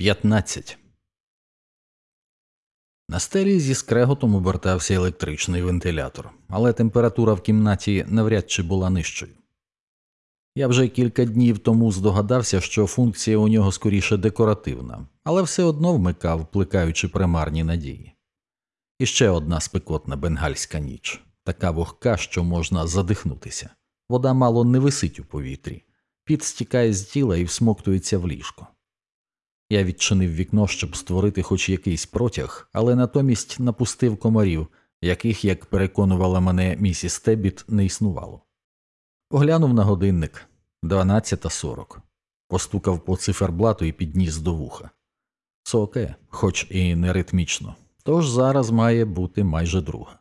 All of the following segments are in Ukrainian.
15. На стелі зі скреготом обертався електричний вентилятор, але температура в кімнаті навряд чи була нижчою. Я вже кілька днів тому здогадався, що функція у нього скоріше декоративна, але все одно вмикав, плекаючи примарні надії. І ще одна спекотна бенгальська ніч, така вогка, що можна задихнутися. Вода мало не висить у повітрі, під стікає з тіла і всмоктується в ліжко. Я відчинив вікно, щоб створити хоч якийсь протяг, але натомість напустив комарів, яких, як переконувала мене місіс Тебіт, не існувало. Поглянув на годинник 12.40. Постукав по циферблату і підніс до вуха. Соке, хоч і не ритмічно, тож зараз має бути майже друга.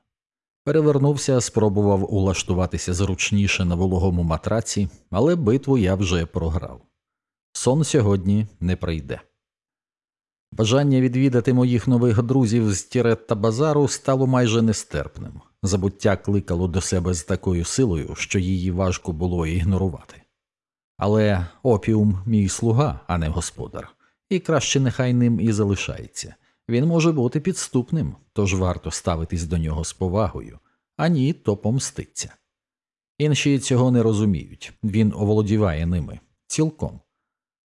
Перевернувся, спробував улаштуватися зручніше на вологому матраці, але битву я вже програв. Сон сьогодні не прийде. Бажання відвідати моїх нових друзів з Тіретта Базару стало майже нестерпним. Забуття кликало до себе з такою силою, що її важко було ігнорувати. Але опіум мій слуга, а не господар, і краще нехай ним і залишається. Він може бути підступним, тож варто ставитись до нього з повагою, а ні, то помститься. Інші цього не розуміють, він оволодіває ними цілком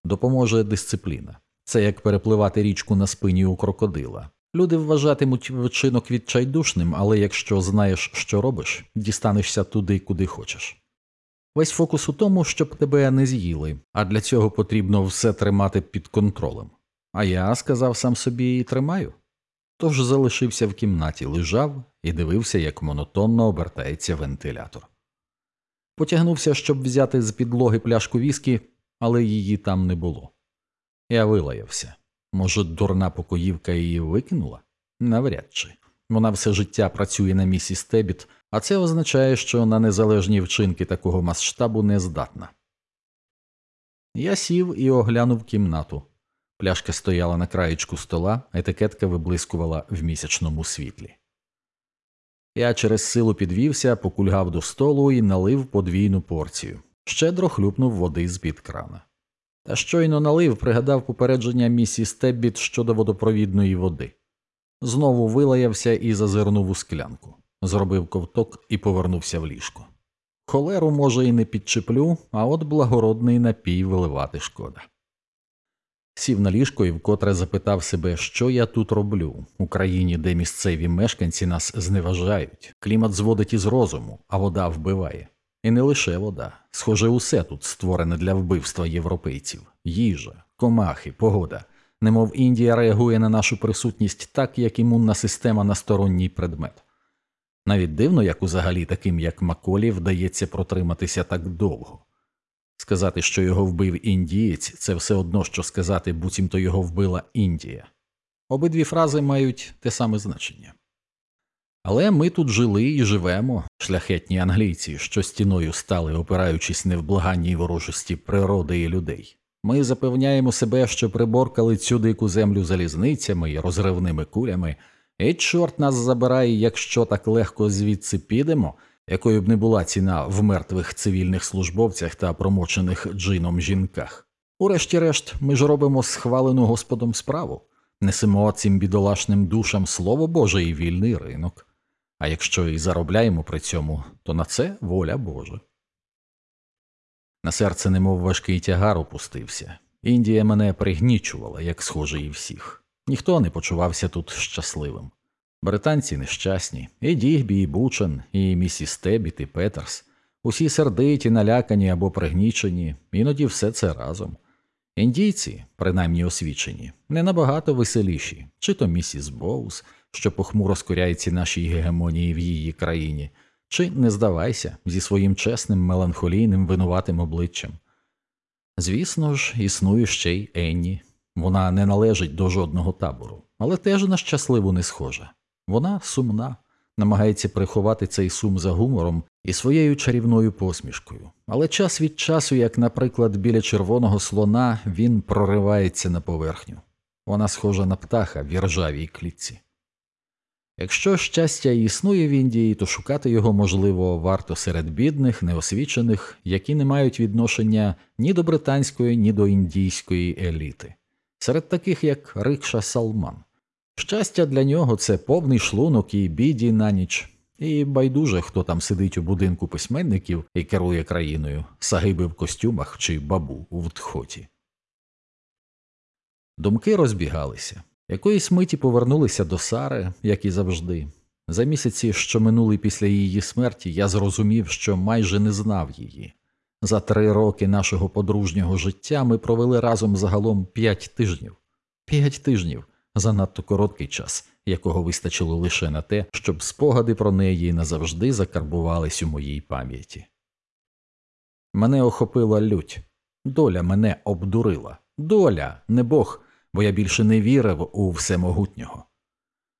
допоможе дисципліна. Це як перепливати річку на спині у крокодила. Люди вважатимуть вчинок відчайдушним, але якщо знаєш, що робиш, дістанешся туди, куди хочеш. Весь фокус у тому, щоб тебе не з'їли, а для цього потрібно все тримати під контролем. А я сказав сам собі і тримаю. Тож залишився в кімнаті, лежав і дивився, як монотонно обертається вентилятор. Потягнувся, щоб взяти з підлоги пляшку віскі, але її там не було. Я вилаявся. Може, дурна покоївка її викинула? Навряд чи. Вона все життя працює на місіс Тебіт, а це означає, що на незалежні вчинки такого масштабу не здатна. Я сів і оглянув кімнату. Пляшка стояла на краєчку стола, етикетка виблискувала в місячному світлі. Я через силу підвівся, покульгав до столу і налив подвійну порцію, щедро хлюпнув води з під крана. Та щойно налив, пригадав попередження місіс Теббіт щодо водопровідної води. Знову вилаявся і зазирнув у склянку, зробив ковток і повернувся в ліжко. Холеру, може, і не підчеплю, а от благородний напій виливати шкода. Сів на ліжко і вкотре запитав себе, що я тут роблю у країні, де місцеві мешканці нас зневажають, клімат зводить із розуму, а вода вбиває. І не лише вода, схоже, усе тут створене для вбивства європейців їжа, комахи, погода. Немов Індія реагує на нашу присутність так, як імунна система на сторонній предмет. Навіть дивно, як узагалі таким, як Маколі, вдається протриматися так довго. Сказати, що його вбив індієць, це все одно, що сказати, буцімто його вбила Індія. Обидві фрази мають те саме значення. Але ми тут жили і живемо, шляхетні англійці, що стіною стали, опираючись невблаганній ворожості природи і людей. Ми запевняємо себе, що приборкали цю дику землю залізницями і розривними кулями, і чорт нас забирає, якщо так легко звідси підемо, якою б не була ціна в мертвих цивільних службовцях та промочених джином жінках. Урешті-решт, ми ж робимо схвалену Господом справу, несемо цим бідолашним душам слово Боже і вільний ринок. А якщо і заробляємо при цьому, то на це воля Божа. На серце немов важкий тягар опустився. Індія мене пригнічувала, як схоже, і всіх. Ніхто не почувався тут щасливим. Британці нещасні, і Дігбі, і Бучен, і місіс Тебіт, і Петерс, усі сердиті, налякані або пригнічені, іноді все це разом. Індійці, принаймні освічені, не набагато веселіші, чи то місіс Боус, що похмуро скоряється нашій гегемонії в її країні, чи не здавайся зі своїм чесним, меланхолійним винуватим обличчям. Звісно ж, існує ще й Енні. Вона не належить до жодного табору, але теж на щасливу не схожа. Вона сумна, намагається приховати цей сум за гумором і своєю чарівною посмішкою. Але час від часу, як, наприклад, біля червоного слона, він проривається на поверхню. Вона схожа на птаха в іржавій клітці. Якщо щастя існує в Індії, то шукати його, можливо, варто серед бідних, неосвічених, які не мають відношення ні до британської, ні до індійської еліти, серед таких як Рикша Салман. Щастя для нього це повний шлунок і біді на ніч, і байдуже, хто там сидить у будинку письменників і керує країною, сагиби в костюмах чи бабу у втхоті. Думки розбігалися. Якоїсь миті повернулися до Сари, як і завжди. За місяці, що минули після її смерті, я зрозумів, що майже не знав її. За три роки нашого подружнього життя ми провели разом загалом п'ять тижнів. П'ять тижнів занадто короткий час, якого вистачило лише на те, щоб спогади про неї назавжди закарбувались у моїй пам'яті. Мене охопила лють. Доля мене обдурила. Доля, не Бог, бо я більше не вірив у всемогутнього.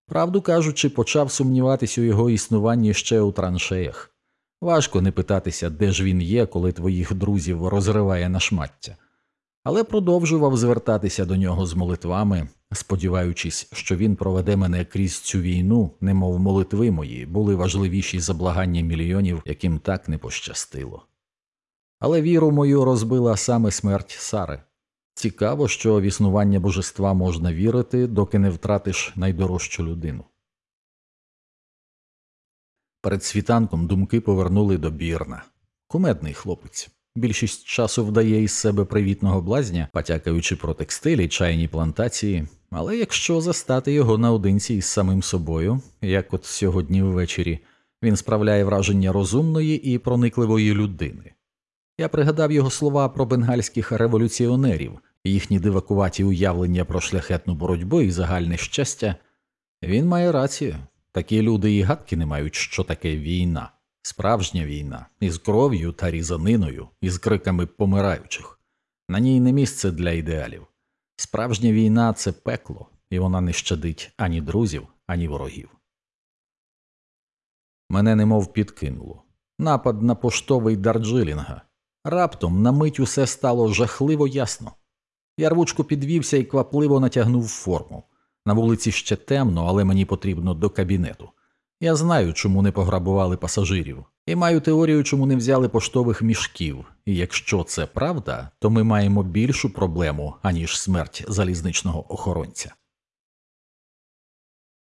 Правду кажучи, почав сумніватись у його існуванні ще у траншеях. Важко не питатися, де ж він є, коли твоїх друзів розриває на шмаття. Але продовжував звертатися до нього з молитвами, сподіваючись, що він проведе мене крізь цю війну, немов молитви мої були важливіші за благання мільйонів, яким так не пощастило. Але віру мою розбила саме смерть Сари. Цікаво, що в існування божества можна вірити, доки не втратиш найдорожчу людину. Перед світанком думки повернули до Бірна. Кумедний хлопець. Більшість часу вдає із себе привітного блазня, потякаючи про текстилі, чайні плантації, але якщо застати його наодинці із самим собою, як от сьогодні ввечері, він справляє враження розумної і проникливої людини. Я пригадав його слова про бенгальських революціонерів, їхні дивакуваті уявлення про шляхетну боротьбу і загальне щастя. Він має рацію. Такі люди і гадки не мають, що таке війна, справжня війна, із кров'ю та різаниною, із криками помираючих. На ній не місце для ідеалів. Справжня війна це пекло, і вона не щадить ані друзів, ані ворогів. Мене немов підкинуло. Напад на поштовий Дарджилінга. Раптом на мить усе стало жахливо ясно. Я рвучко підвівся і квапливо натягнув форму. На вулиці ще темно, але мені потрібно до кабінету. Я знаю, чому не пограбували пасажирів, і маю теорію, чому не взяли поштових мішків. І якщо це правда, то ми маємо більшу проблему, аніж смерть залізничного охоронця.